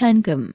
현금